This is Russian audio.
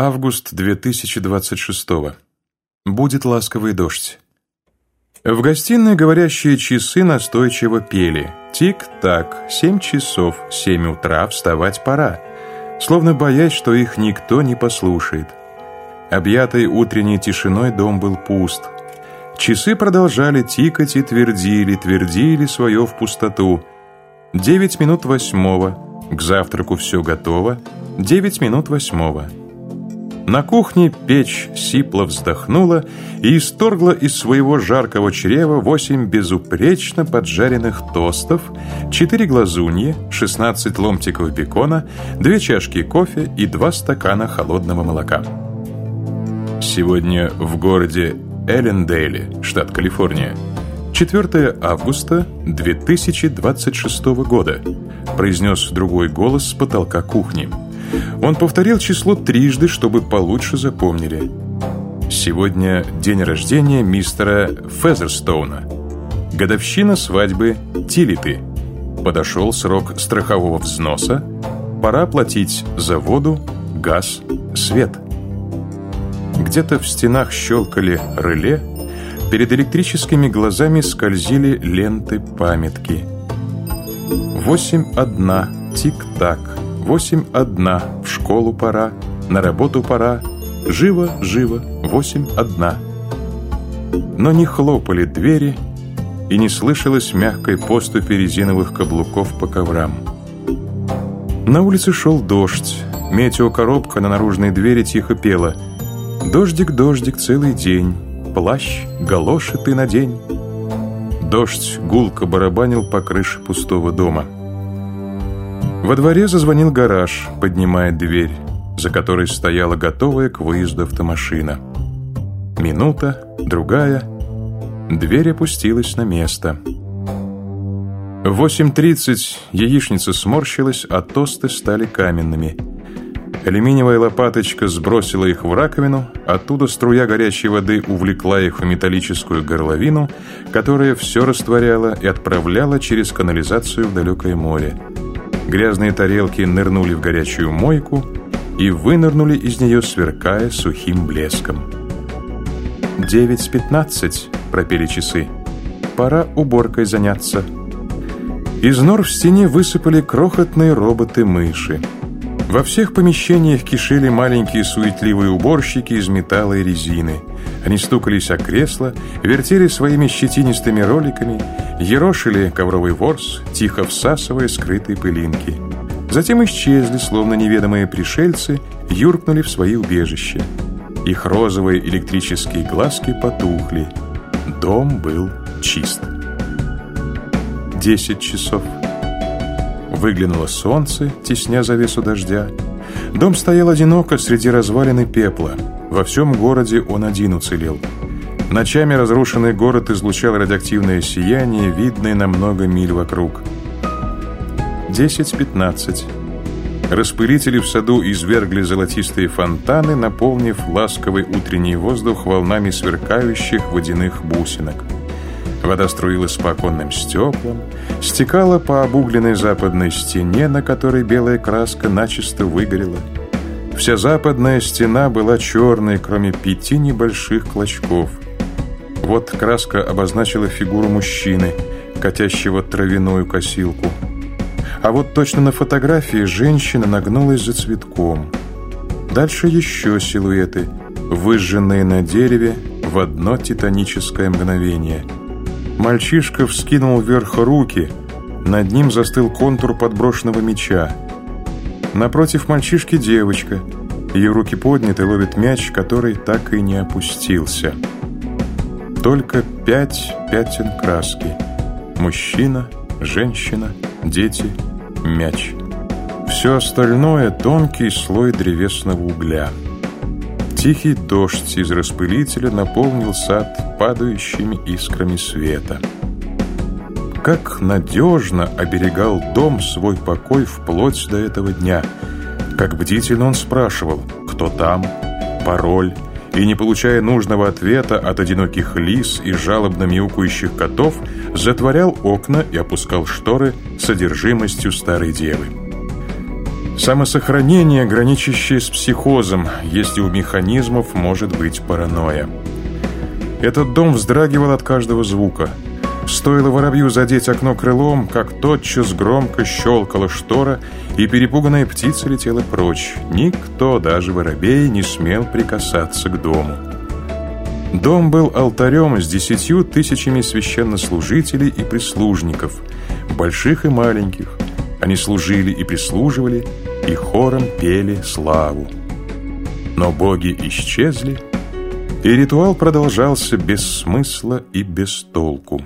Август 2026. Будет ласковый дождь. В гостиной говорящие часы настойчиво пели. Тик-так, семь часов, семь утра, вставать пора. Словно боясь, что их никто не послушает. Объятый утренней тишиной дом был пуст. Часы продолжали тикать и твердили, твердили свое в пустоту. Девять минут восьмого. К завтраку все готово. Девять минут восьмого. На кухне печь сипло вздохнула и исторгла из своего жаркого чрева восемь безупречно поджаренных тостов, четыре глазуньи, шестнадцать ломтиков бекона, две чашки кофе и два стакана холодного молока. Сегодня в городе Эллендейле, штат Калифорния, 4 августа 2026 года, произнес другой голос с потолка кухни. Он повторил число трижды, чтобы получше запомнили. Сегодня день рождения мистера Фезерстоуна. Годовщина свадьбы Тилиты. Подошел срок страхового взноса. Пора платить за воду, газ, свет. Где-то в стенах щелкали реле, перед электрическими глазами скользили ленты памятки. Восемь одна, тик-так, Восемь одна, в школу пора, на работу пора, живо, живо, восемь одна. Но не хлопали двери, и не слышалось мягкой поступи резиновых каблуков по коврам. На улице шел дождь, метеокоробка на наружной двери тихо пела «Дождик, дождик, целый день, плащ, галоши ты надень». Дождь гулко барабанил по крыше пустого дома. Во дворе зазвонил гараж, поднимая дверь, за которой стояла готовая к выезду автомашина. Минута, другая. Дверь опустилась на место. В 8.30 яичница сморщилась, а тосты стали каменными. Алюминиевая лопаточка сбросила их в раковину, оттуда струя горячей воды увлекла их в металлическую горловину, которая все растворяла и отправляла через канализацию в далекое море. Грязные тарелки нырнули в горячую мойку и вынырнули из нее, сверкая сухим блеском. «Девять с пятнадцать», — пропели часы. «Пора уборкой заняться». Из нор в стене высыпали крохотные роботы-мыши. Во всех помещениях кишели маленькие суетливые уборщики из металла и резины. Они стукались о кресла, вертели своими щетинистыми роликами, ерошили ковровый ворс, тихо всасывая скрытые пылинки. Затем исчезли, словно неведомые пришельцы, юркнули в свои убежища. Их розовые электрические глазки потухли. Дом был чист. Десять часов. Выглянуло солнце, тесня завесу дождя. Дом стоял одиноко среди развалин и пепла. Во всем городе он один уцелел. Ночами разрушенный город излучал радиоактивное сияние, видное на много миль вокруг. 10-15. Распылители в саду извергли золотистые фонтаны, наполнив ласковый утренний воздух волнами сверкающих водяных бусинок. Вода струилась по оконным стеклам, стекала по обугленной западной стене, на которой белая краска начисто выгорела. Вся западная стена была черной, кроме пяти небольших клочков. Вот краска обозначила фигуру мужчины, катящего травяную косилку. А вот точно на фотографии женщина нагнулась за цветком. Дальше еще силуэты, выжженные на дереве в одно титаническое мгновение – Мальчишка вскинул вверх руки. Над ним застыл контур подброшенного мяча. Напротив мальчишки девочка. Ее руки подняты, ловит мяч, который так и не опустился. Только пять пятен краски. Мужчина, женщина, дети, мяч. Все остальное – тонкий слой древесного угля. Тихий дождь из распылителя наполнил сад падающими искрами света. Как надежно оберегал дом свой покой вплоть до этого дня. Как бдительно он спрашивал, кто там, пароль, и, не получая нужного ответа от одиноких лис и жалобно мяукающих котов, затворял окна и опускал шторы содержимостью старой девы. Самосохранение, граничащее с психозом, если у механизмов может быть паранойя. Этот дом вздрагивал от каждого звука. Стоило воробью задеть окно крылом, как тотчас громко щелкала штора, и перепуганная птица летела прочь. Никто, даже воробей, не смел прикасаться к дому. Дом был алтарем с десятью тысячами священнослужителей и прислужников, больших и маленьких. Они служили и прислуживали, и хором пели славу. Но боги исчезли, и ритуал продолжался без смысла и без толку.